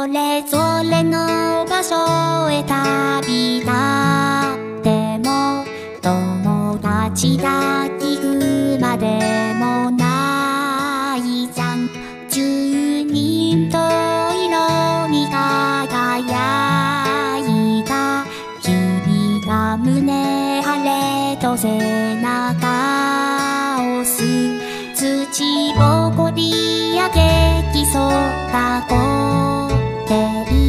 それぞれの場所へ旅立っても友達だ聞くまでもないじゃん住人と色に輝いた君が胸張れと背中を押す。土ぼこり上げ競った子ってい